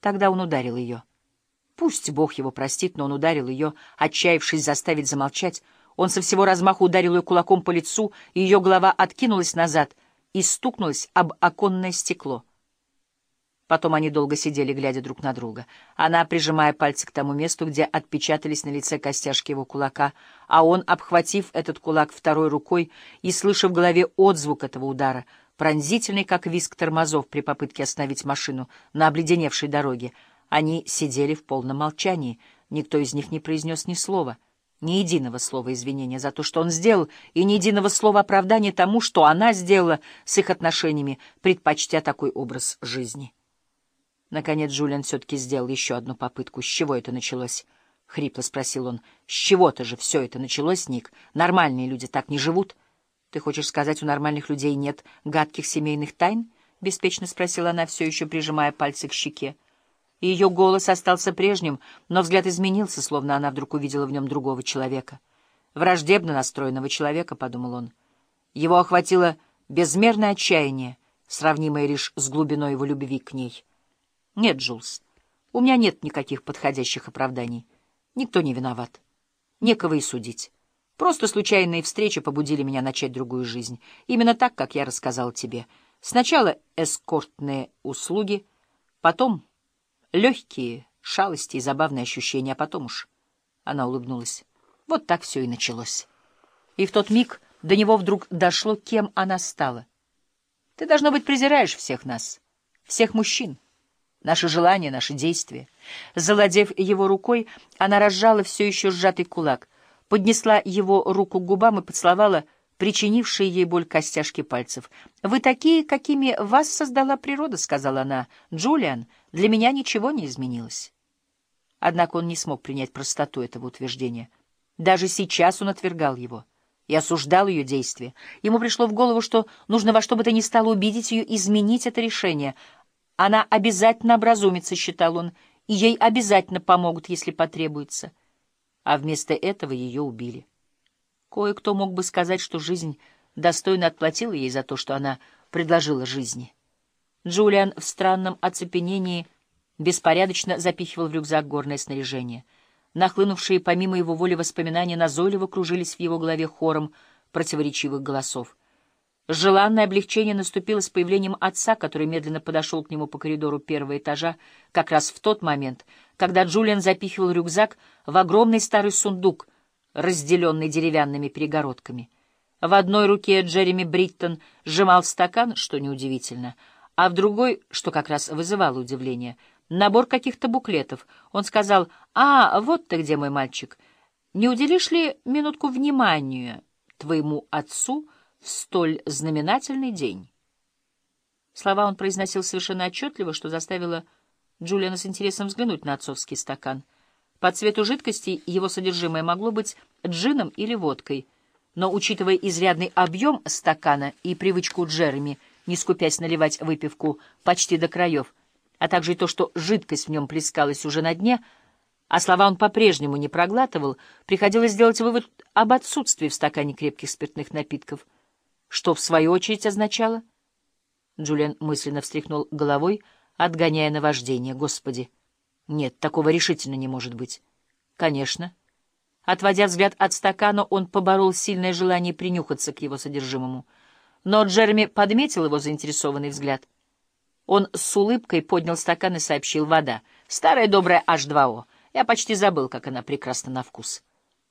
Тогда он ударил ее. Пусть Бог его простит, но он ударил ее, отчаявшись заставить замолчать. Он со всего размаху ударил ее кулаком по лицу, и ее голова откинулась назад и стукнулась об оконное стекло. Потом они долго сидели, глядя друг на друга. Она, прижимая пальцы к тому месту, где отпечатались на лице костяшки его кулака, а он, обхватив этот кулак второй рукой и слыша в голове отзвук этого удара, пронзительный, как визг тормозов при попытке остановить машину на обледеневшей дороге, они сидели в полном молчании. Никто из них не произнес ни слова, ни единого слова извинения за то, что он сделал, и ни единого слова оправдания тому, что она сделала с их отношениями, предпочтя такой образ жизни. Наконец Джулиан все-таки сделал еще одну попытку. С чего это началось? — хрипло спросил он. — С чего-то же все это началось, Ник? Нормальные люди так не живут. Ты хочешь сказать, у нормальных людей нет гадких семейных тайн? — беспечно спросила она, все еще прижимая пальцы к щеке. Ее голос остался прежним, но взгляд изменился, словно она вдруг увидела в нем другого человека. Враждебно настроенного человека, — подумал он. Его охватило безмерное отчаяние, сравнимое лишь с глубиной его любви к ней. Нет, Джулс, у меня нет никаких подходящих оправданий. Никто не виноват. Некого и судить. Просто случайные встречи побудили меня начать другую жизнь. Именно так, как я рассказал тебе. Сначала эскортные услуги, потом легкие шалости и забавные ощущения, а потом уж... Она улыбнулась. Вот так все и началось. И в тот миг до него вдруг дошло, кем она стала. Ты, должно быть, презираешь всех нас, всех мужчин наши желания, наши действия. Заладев его рукой, она разжала все еще сжатый кулак, поднесла его руку к губам и поцеловала причинившие ей боль костяшки пальцев. «Вы такие, какими вас создала природа», — сказала она. «Джулиан, для меня ничего не изменилось». Однако он не смог принять простоту этого утверждения. Даже сейчас он отвергал его и осуждал ее действия. Ему пришло в голову, что нужно во что бы то ни стало убедить ее изменить это решение — она обязательно образумится, считал он, и ей обязательно помогут, если потребуется. А вместо этого ее убили. Кое-кто мог бы сказать, что жизнь достойно отплатила ей за то, что она предложила жизни. Джулиан в странном оцепенении беспорядочно запихивал в рюкзак горное снаряжение. Нахлынувшие помимо его воли воспоминания назойливо кружились в его голове хором противоречивых голосов. Желанное облегчение наступило с появлением отца, который медленно подошел к нему по коридору первого этажа, как раз в тот момент, когда Джулиан запихивал рюкзак в огромный старый сундук, разделенный деревянными перегородками. В одной руке Джереми Бриттон сжимал стакан, что неудивительно, а в другой, что как раз вызывало удивление, набор каких-то буклетов. Он сказал, «А, вот ты где, мой мальчик. Не уделишь ли минутку внимания твоему отцу?» Столь знаменательный день. Слова он произносил совершенно отчетливо, что заставило Джулиана с интересом взглянуть на отцовский стакан. По цвету жидкости его содержимое могло быть джином или водкой, но, учитывая изрядный объем стакана и привычку Джереми, не скупясь наливать выпивку почти до краев, а также и то, что жидкость в нем плескалась уже на дне, а слова он по-прежнему не проглатывал, приходилось сделать вывод об отсутствии в стакане крепких спиртных напитков — что, в свою очередь, означало? Джулиан мысленно встряхнул головой, отгоняя наваждение. Господи! Нет, такого решительно не может быть. Конечно. Отводя взгляд от стакана, он поборол сильное желание принюхаться к его содержимому. Но Джереми подметил его заинтересованный взгляд. Он с улыбкой поднял стакан и сообщил «Вода. Старая добрая H2O. Я почти забыл, как она прекрасна на вкус».